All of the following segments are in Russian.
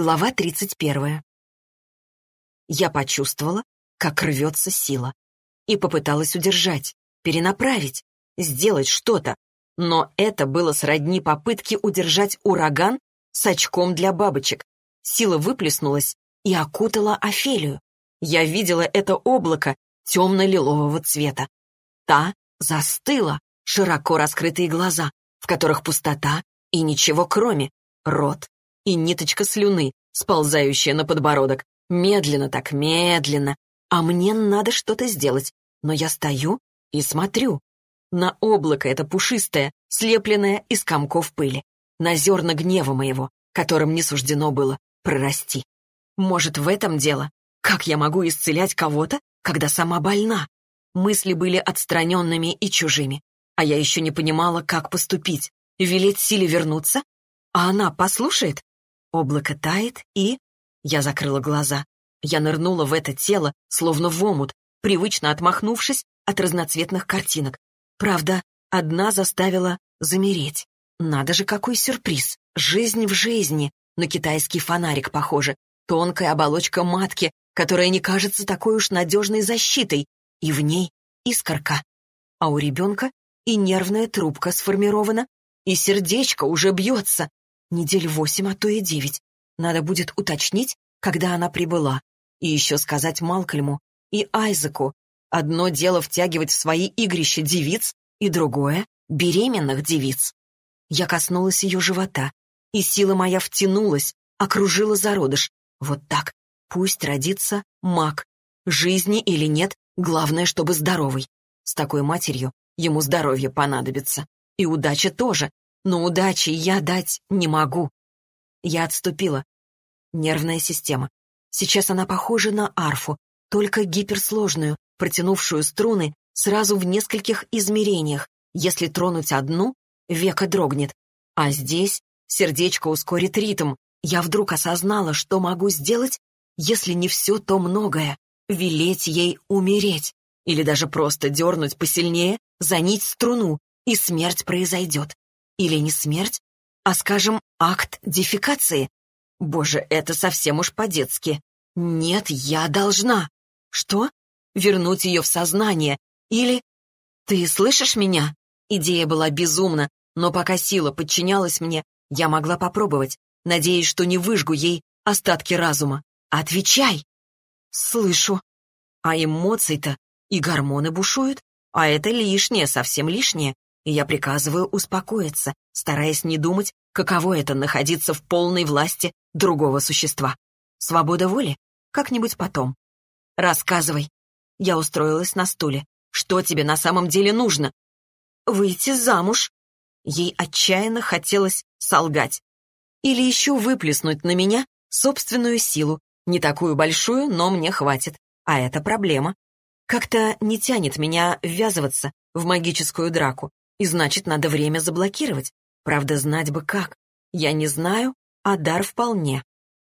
Глава 31. Я почувствовала, как рвется сила, и попыталась удержать, перенаправить, сделать что-то, но это было сродни попытке удержать ураган с очком для бабочек. Сила выплеснулась и окутала Офелию. Я видела это облако темно-лилового цвета. Та застыла, широко раскрытые глаза, в которых пустота и ничего кроме, рот и ниточка слюны, сползающая на подбородок. Медленно так, медленно. А мне надо что-то сделать. Но я стою и смотрю. На облако это пушистое, слепленное из комков пыли. На зерна гнева моего, которым не суждено было прорасти. Может, в этом дело? Как я могу исцелять кого-то, когда сама больна? Мысли были отстраненными и чужими. А я еще не понимала, как поступить. Велеть силе вернуться? А она послушает? Облако тает, и... Я закрыла глаза. Я нырнула в это тело, словно в омут, привычно отмахнувшись от разноцветных картинок. Правда, одна заставила замереть. Надо же, какой сюрприз! Жизнь в жизни! На китайский фонарик похоже. Тонкая оболочка матки, которая не кажется такой уж надежной защитой. И в ней искорка. А у ребенка и нервная трубка сформирована, и сердечко уже бьется. Недель восемь, а то и девять. Надо будет уточнить, когда она прибыла. И еще сказать Малкольму и Айзеку. Одно дело втягивать в свои игрища девиц, и другое — беременных девиц. Я коснулась ее живота, и сила моя втянулась, окружила зародыш. Вот так. Пусть родится маг. Жизни или нет, главное, чтобы здоровый. С такой матерью ему здоровье понадобится. И удача тоже, но удачи я дать не могу. Я отступила. Нервная система. Сейчас она похожа на арфу, только гиперсложную, протянувшую струны сразу в нескольких измерениях. Если тронуть одну, века дрогнет. А здесь сердечко ускорит ритм. Я вдруг осознала, что могу сделать, если не все, то многое. Велеть ей умереть. Или даже просто дернуть посильнее, занить струну, и смерть произойдет. Или не смерть, а, скажем, акт дефекации. Боже, это совсем уж по-детски. Нет, я должна. Что? Вернуть ее в сознание. Или... Ты слышишь меня? Идея была безумна, но пока сила подчинялась мне, я могла попробовать, надеясь, что не выжгу ей остатки разума. Отвечай! Слышу. А эмоций-то и гормоны бушуют, а это лишнее, совсем лишнее и я приказываю успокоиться, стараясь не думать, каково это находиться в полной власти другого существа. Свобода воли? Как-нибудь потом. Рассказывай. Я устроилась на стуле. Что тебе на самом деле нужно? Выйти замуж. Ей отчаянно хотелось солгать. Или еще выплеснуть на меня собственную силу. Не такую большую, но мне хватит. А это проблема. Как-то не тянет меня ввязываться в магическую драку. И значит, надо время заблокировать. Правда, знать бы как. Я не знаю, а дар вполне.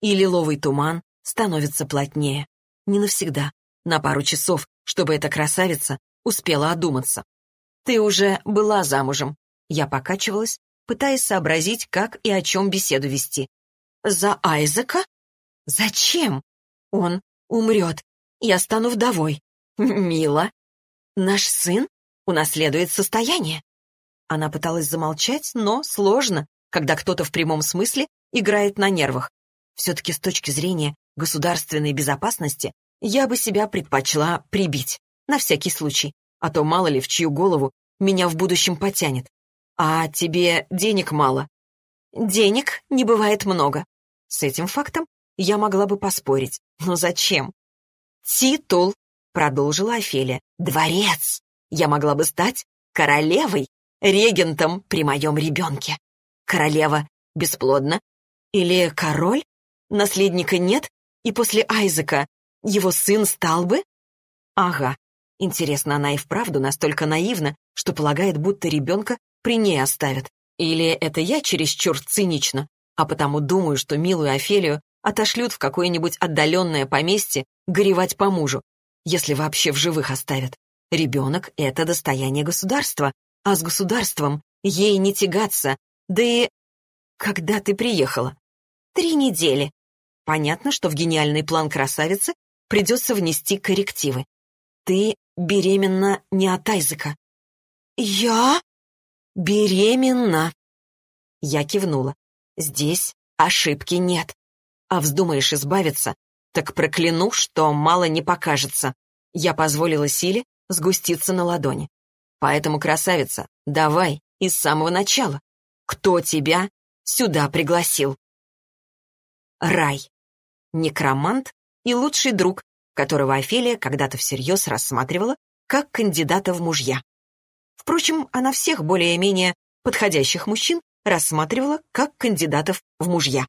И лиловый туман становится плотнее. Не навсегда. На пару часов, чтобы эта красавица успела одуматься. Ты уже была замужем. Я покачивалась, пытаясь сообразить, как и о чем беседу вести. За Айзека? Зачем? Он умрет. Я стану вдовой. Мило. Наш сын унаследует состояние. Она пыталась замолчать, но сложно, когда кто-то в прямом смысле играет на нервах. Все-таки с точки зрения государственной безопасности я бы себя предпочла прибить, на всякий случай, а то мало ли в чью голову меня в будущем потянет. А тебе денег мало. Денег не бывает много. С этим фактом я могла бы поспорить. Но зачем? Титул, продолжила Офелия. Дворец. Я могла бы стать королевой регентом при моем ребенке. Королева бесплодна? Или король? Наследника нет? И после Айзека его сын стал бы? Ага. Интересно, она и вправду настолько наивна, что полагает, будто ребенка при ней оставят. Или это я чересчур цинично, а потому думаю, что милую Офелию отошлют в какое-нибудь отдаленное поместье горевать по мужу, если вообще в живых оставят. Ребенок — это достояние государства, а с государством ей не тягаться. Да и... Когда ты приехала? Три недели. Понятно, что в гениальный план красавицы придется внести коррективы. Ты беременна не от Айзека. Я? Беременна. Я кивнула. Здесь ошибки нет. А вздумаешь избавиться, так прокляну, что мало не покажется. Я позволила силе сгуститься на ладони. Поэтому, красавица, давай из самого начала. Кто тебя сюда пригласил? Рай. Некромант и лучший друг, которого Офелия когда-то всерьез рассматривала как кандидата в мужья. Впрочем, она всех более-менее подходящих мужчин рассматривала как кандидатов в мужья.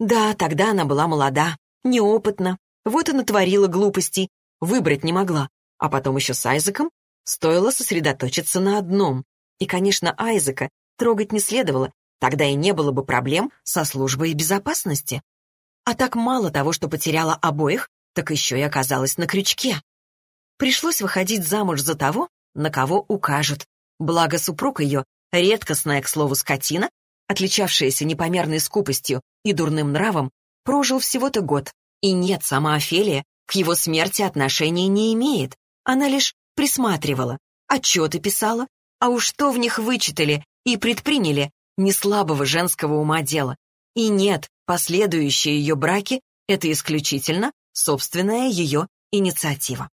Да, тогда она была молода, неопытна, вот и натворила глупостей, выбрать не могла. А потом еще с Айзеком стоило сосредоточиться на одном. И, конечно, Айзека трогать не следовало, тогда и не было бы проблем со службой безопасности. А так мало того, что потеряла обоих, так еще и оказалась на крючке. Пришлось выходить замуж за того, на кого укажут. Благо супруг ее, редкостная, к слову, скотина, отличавшаяся непомерной скупостью и дурным нравом, прожил всего-то год. И нет, сама Офелия к его смерти отношения не имеет. Она лишь присматривала, отчеты писала, а уж что в них вычитали и предприняли, не слабого женского ума дело. И нет, последующие ее браки — это исключительно собственная ее инициатива.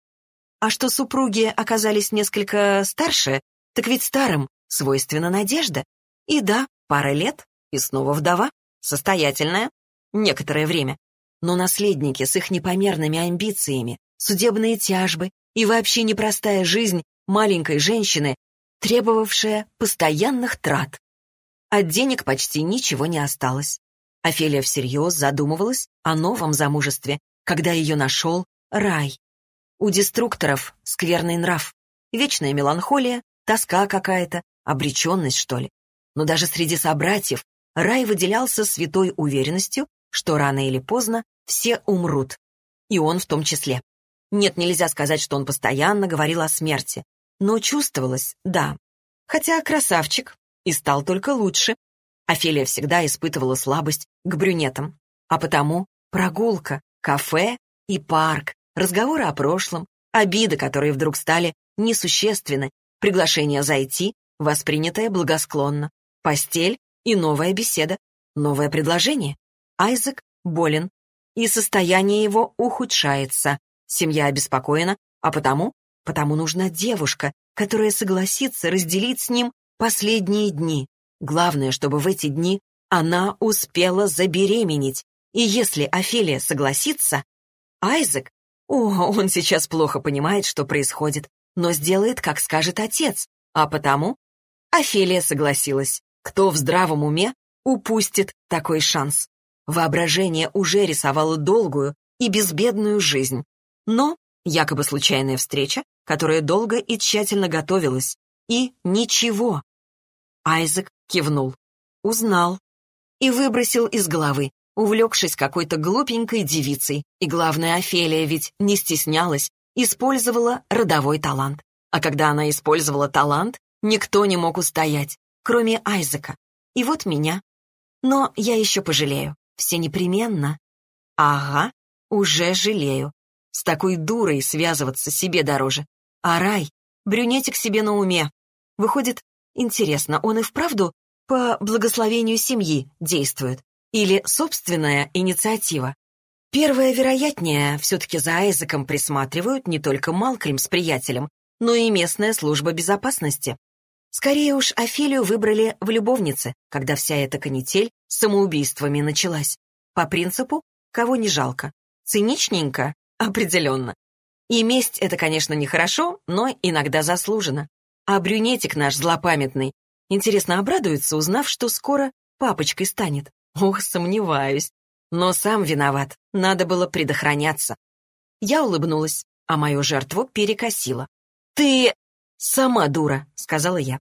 А что супруги оказались несколько старше, так ведь старым свойственна надежда. И да, пара лет, и снова вдова, состоятельная, некоторое время. Но наследники с их непомерными амбициями, судебные тяжбы и вообще непростая жизнь маленькой женщины, требовавшая постоянных трат. От денег почти ничего не осталось. Офелия всерьез задумывалась о новом замужестве, когда ее нашел рай. У деструкторов скверный нрав, вечная меланхолия, тоска какая-то, обреченность, что ли. Но даже среди собратьев рай выделялся святой уверенностью, что рано или поздно все умрут. И он в том числе. Нет, нельзя сказать, что он постоянно говорил о смерти. Но чувствовалось, да. Хотя красавчик и стал только лучше. Офелия всегда испытывала слабость к брюнетам. А потому прогулка, кафе и парк, разговоры о прошлом, обиды, которые вдруг стали несущественны, приглашение зайти, воспринятое благосклонно, постель и новая беседа, новое предложение. Айзек болен, и состояние его ухудшается. Семья обеспокоена, а потому, потому нужна девушка, которая согласится разделить с ним последние дни. Главное, чтобы в эти дни она успела забеременеть. И если Офелия согласится, Айзек, о, он сейчас плохо понимает, что происходит, но сделает, как скажет отец, а потому Офелия согласилась. Кто в здравом уме упустит такой шанс? Воображение уже рисовало долгую и безбедную жизнь. Но якобы случайная встреча, которая долго и тщательно готовилась. И ничего. Айзек кивнул. Узнал. И выбросил из головы, увлекшись какой-то глупенькой девицей. И главное, Офелия ведь не стеснялась, использовала родовой талант. А когда она использовала талант, никто не мог устоять, кроме Айзека. И вот меня. Но я еще пожалею. Все непременно. Ага, уже жалею. С такой дурой связываться себе дороже. А рай, брюнетик себе на уме. Выходит, интересно, он и вправду по благословению семьи действует? Или собственная инициатива? Первое, вероятнее, все-таки за Айзеком присматривают не только Малкольм с приятелем, но и местная служба безопасности. Скорее уж, Офелию выбрали в любовнице, когда вся эта канитель самоубийствами началась. По принципу «кого не жалко». Циничненько? Определенно. И месть — это, конечно, нехорошо, но иногда заслуженно. А брюнетик наш злопамятный, интересно, обрадуется, узнав, что скоро папочкой станет. Ох, сомневаюсь. Но сам виноват, надо было предохраняться. Я улыбнулась, а мою жертву перекосила. «Ты сама дура», — сказала я.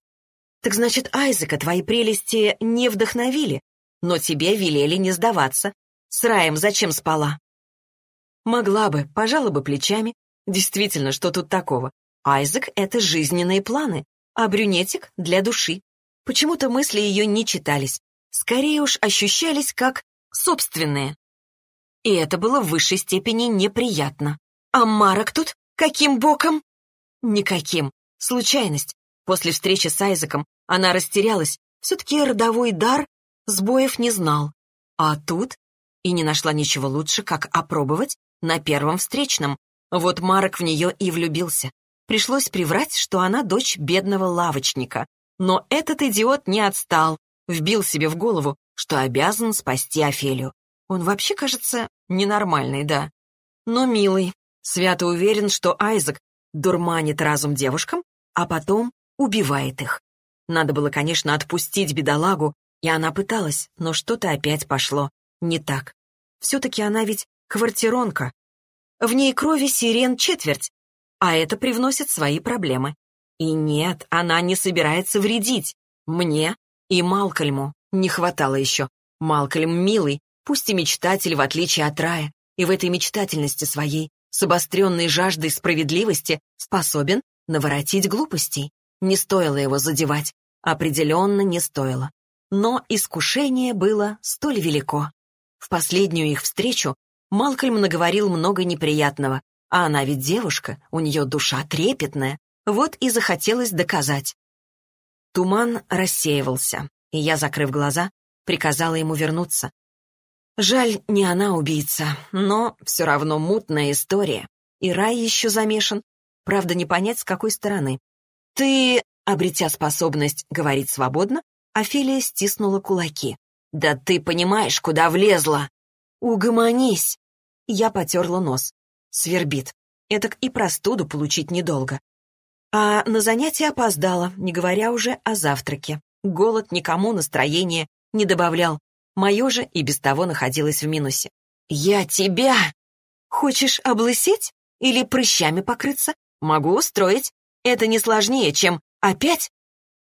«Так значит, Айзека твои прелести не вдохновили, но тебе велели не сдаваться. С Раем зачем спала?» Могла бы, пожала бы плечами. Действительно, что тут такого? Айзек — это жизненные планы, а брюнетик — для души. Почему-то мысли ее не читались. Скорее уж ощущались как собственные. и это было в высшей степени неприятно. А Марок тут? Каким боком? Никаким. Случайность. После встречи с Айзеком она растерялась. Все-таки родовой дар сбоев не знал. А тут и не нашла ничего лучше, как опробовать на первом встречном. Вот Марок в нее и влюбился. Пришлось приврать, что она дочь бедного лавочника. Но этот идиот не отстал, вбил себе в голову, что обязан спасти Офелию. Он вообще, кажется, ненормальный, да. Но милый, свято уверен, что Айзек дурманит разум девушкам, а потом убивает их. Надо было, конечно, отпустить бедолагу, и она пыталась, но что-то опять пошло не так. Все-таки она ведь квартиронка. В ней крови сирен четверть, а это привносит свои проблемы. И нет, она не собирается вредить. Мне и Малкольму не хватало еще. Малкольм милый, пусть и мечтатель, в отличие от Рая, и в этой мечтательности своей, с обостренной жаждой справедливости, способен наворотить глупостей. Не стоило его задевать, определенно не стоило. Но искушение было столь велико. В последнюю их встречу Малкольм наговорил много неприятного, а она ведь девушка, у нее душа трепетная, вот и захотелось доказать. Туман рассеивался, и я, закрыв глаза, приказала ему вернуться. Жаль, не она убийца, но все равно мутная история. И рай еще замешан, правда, не понять, с какой стороны. Ты, обретя способность говорить свободно, Офелия стиснула кулаки. «Да ты понимаешь, куда влезла!» «Угомонись!» Я потерла нос. Свербит. Этак и простуду получить недолго. А на занятие опоздала, не говоря уже о завтраке. Голод никому настроения не добавлял. Мое же и без того находилось в минусе. «Я тебя!» «Хочешь облысеть или прыщами покрыться? Могу устроить. Это не сложнее, чем опять...»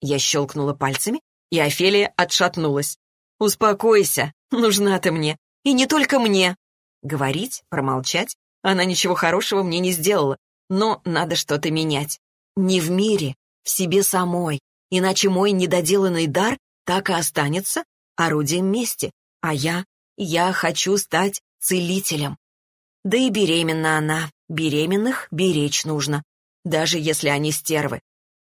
Я щелкнула пальцами, и Офелия отшатнулась. «Успокойся, нужна ты мне. И не только мне». Говорить, промолчать, она ничего хорошего мне не сделала, но надо что-то менять. Не в мире, в себе самой, иначе мой недоделанный дар так и останется орудием мести, а я, я хочу стать целителем. Да и беременна она, беременных беречь нужно, даже если они стервы.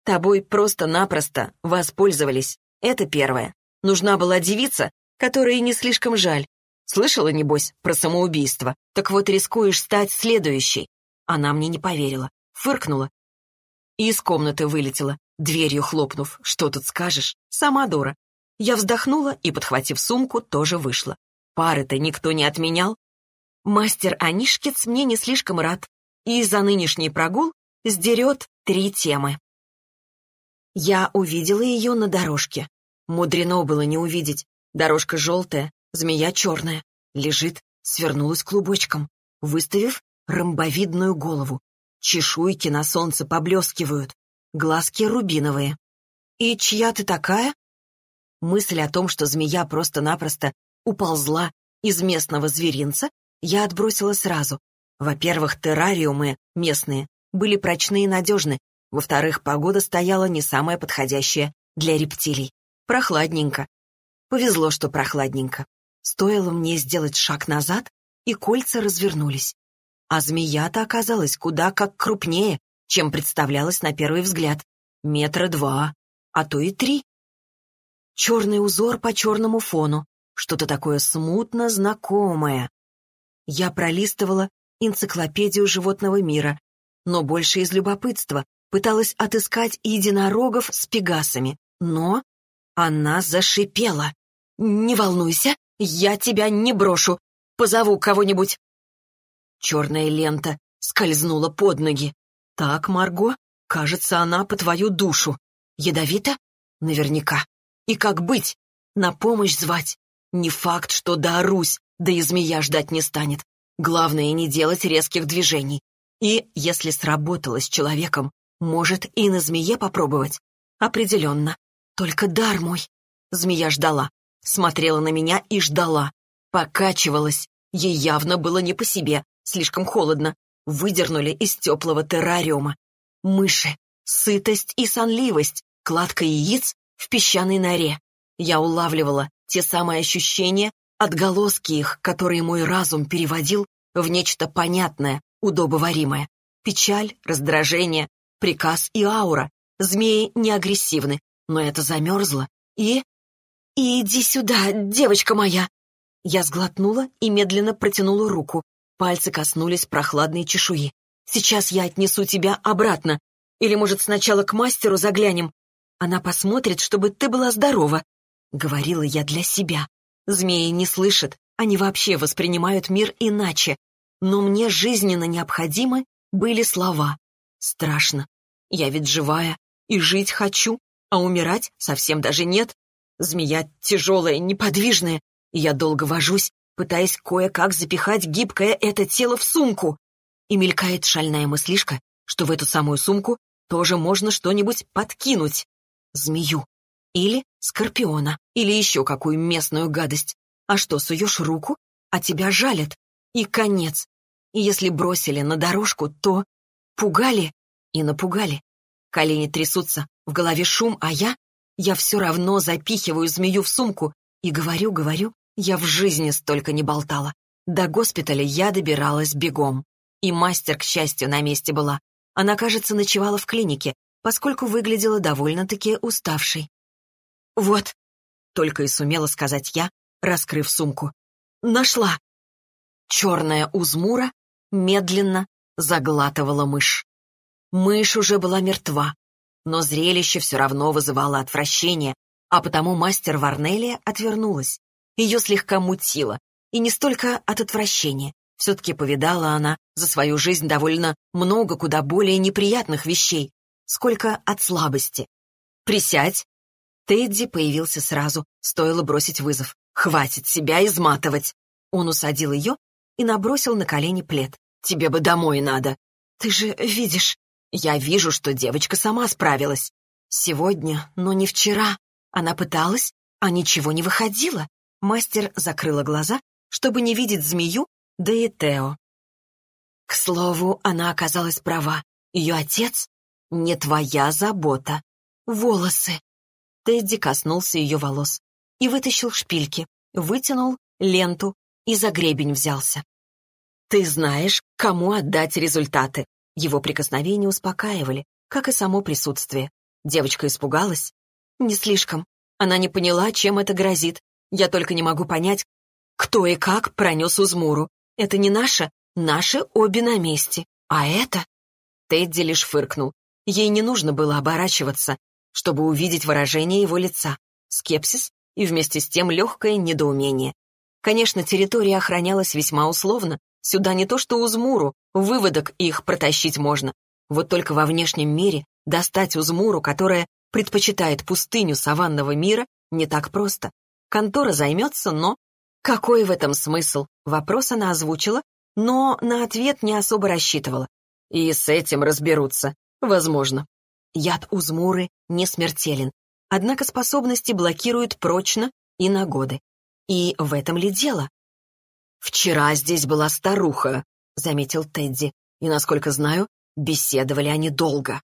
Тобой просто-напросто воспользовались, это первое. Нужна была девица, которой не слишком жаль. Слышала, небось, про самоубийство? Так вот рискуешь стать следующей. Она мне не поверила, фыркнула и из комнаты вылетела, дверью хлопнув. Что тут скажешь? Сама дура. Я вздохнула и, подхватив сумку, тоже вышла. Пары-то никто не отменял. Мастер Анишкиц мне не слишком рад, и за нынешний прогул сдерет три темы. Я увидела ее на дорожке. Мудрено было не увидеть. Дорожка желтая, змея черная. Лежит, свернулась клубочком, выставив ромбовидную голову. Чешуйки на солнце поблескивают, глазки рубиновые. «И чья ты такая?» Мысль о том, что змея просто-напросто уползла из местного зверинца, я отбросила сразу. Во-первых, террариумы местные были прочны и надежны. Во-вторых, погода стояла не самая подходящая для рептилий. Прохладненько. Повезло, что прохладненько. Стоило мне сделать шаг назад, и кольца развернулись. А змея-то оказалась куда как крупнее, чем представлялась на первый взгляд. Метра два, а то и три. Черный узор по черному фону, что-то такое смутно знакомое. Я пролистывала энциклопедию животного мира, но больше из любопытства пыталась отыскать единорогов с пегасами, но она зашипела. «Не волнуйся, я тебя не брошу. Позову кого-нибудь». Черная лента скользнула под ноги. «Так, Марго, кажется, она по твою душу. Ядовита? Наверняка. И как быть? На помощь звать? Не факт, что доорусь, да и змея ждать не станет. Главное, не делать резких движений. И, если сработало с человеком, может и на змее попробовать. Определенно. Только дар мой. Змея ждала. Смотрела на меня и ждала. Покачивалась. Ей явно было не по себе. Слишком холодно. Выдернули из теплого террариума. Мыши. Сытость и сонливость. Кладка яиц в песчаной норе. Я улавливала те самые ощущения, отголоски их, которые мой разум переводил в нечто понятное, удобоваримое. Печаль, раздражение, приказ и аура. Змеи не агрессивны, но это замерзло. И... «Иди сюда, девочка моя!» Я сглотнула и медленно протянула руку. Пальцы коснулись прохладной чешуи. «Сейчас я отнесу тебя обратно. Или, может, сначала к мастеру заглянем? Она посмотрит, чтобы ты была здорова». Говорила я для себя. Змеи не слышат, они вообще воспринимают мир иначе. Но мне жизненно необходимы были слова. Страшно. Я ведь живая и жить хочу, а умирать совсем даже нет. Змея тяжелая, неподвижная, и я долго вожусь, пытаясь кое-как запихать гибкое это тело в сумку. И мелькает шальная мыслишка, что в эту самую сумку тоже можно что-нибудь подкинуть. Змею. Или скорпиона. Или еще какую местную гадость. А что, суешь руку, а тебя жалят. И конец. И если бросили на дорожку, то... Пугали и напугали. Колени трясутся, в голове шум, а я... Я все равно запихиваю змею в сумку и говорю, говорю, я в жизни столько не болтала. До госпиталя я добиралась бегом. И мастер, к счастью, на месте была. Она, кажется, ночевала в клинике, поскольку выглядела довольно-таки уставшей. «Вот», — только и сумела сказать я, раскрыв сумку. «Нашла!» Черная узмура медленно заглатывала мышь. Мышь уже была мертва, но зрелище все равно вызывало отвращение, а потому мастер Варнелия отвернулась. Ее слегка мутило, и не столько от отвращения. Все-таки повидала она за свою жизнь довольно много куда более неприятных вещей, сколько от слабости. «Присядь!» Тедди появился сразу, стоило бросить вызов. «Хватит себя изматывать!» Он усадил ее и набросил на колени плед. «Тебе бы домой надо!» «Ты же видишь...» «Я вижу, что девочка сама справилась. Сегодня, но не вчера. Она пыталась, а ничего не выходило. Мастер закрыла глаза, чтобы не видеть змею, да и Тео. К слову, она оказалась права. Ее отец — не твоя забота. Волосы. Тедди коснулся ее волос и вытащил шпильки, вытянул ленту и за гребень взялся. «Ты знаешь, кому отдать результаты». Его прикосновения успокаивали, как и само присутствие. Девочка испугалась. Не слишком. Она не поняла, чем это грозит, я только не могу понять, кто и как пронес Узмуру. Это не наше, наши обе на месте. А это...» Тедди лишь фыркнул. Ей не нужно было оборачиваться, чтобы увидеть выражение его лица. Скепсис и вместе с тем легкое недоумение. Конечно, территория охранялась весьма условно. Сюда не то что Узмуру, выводок их протащить можно. Вот только во внешнем мире достать Узмуру, которая предпочитает пустыню саванного мира, не так просто. Контора займется, но... Какой в этом смысл? Вопрос она озвучила, но на ответ не особо рассчитывала. И с этим разберутся. Возможно. Яд Узмуры не смертелен, однако способности блокируют прочно и на годы. И в этом ли дело? «Вчера здесь была старуха», — заметил Тедди, и, насколько знаю, беседовали они долго.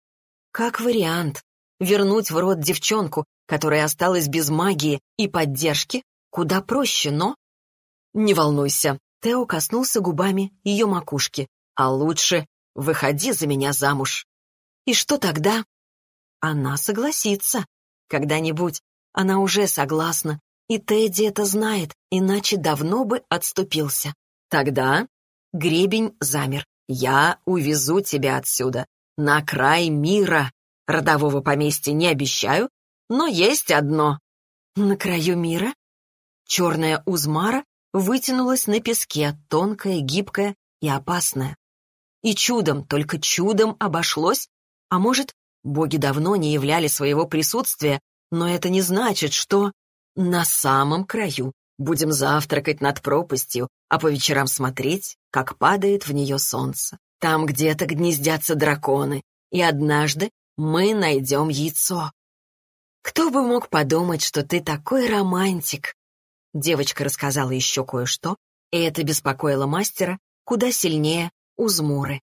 Как вариант. Вернуть в рот девчонку, которая осталась без магии и поддержки, куда проще, но... Не волнуйся, Тео коснулся губами ее макушки. А лучше выходи за меня замуж. И что тогда? Она согласится. Когда-нибудь. Она уже согласна. И Тедди это знает, иначе давно бы отступился. Тогда гребень замер. Я увезу тебя отсюда, на край мира. Родового поместья не обещаю, но есть одно. На краю мира черная узмара вытянулась на песке, тонкая, гибкая и опасная. И чудом, только чудом обошлось, а может, боги давно не являли своего присутствия, но это не значит, что на самом краю будем завтракать над пропастью, а по вечерам смотреть, как падает в нее солнце. Там где-то гнездятся драконы, и однажды мы найдем яйцо. «Кто бы мог подумать, что ты такой романтик?» Девочка рассказала еще кое-что, и это беспокоило мастера куда сильнее Узмуры.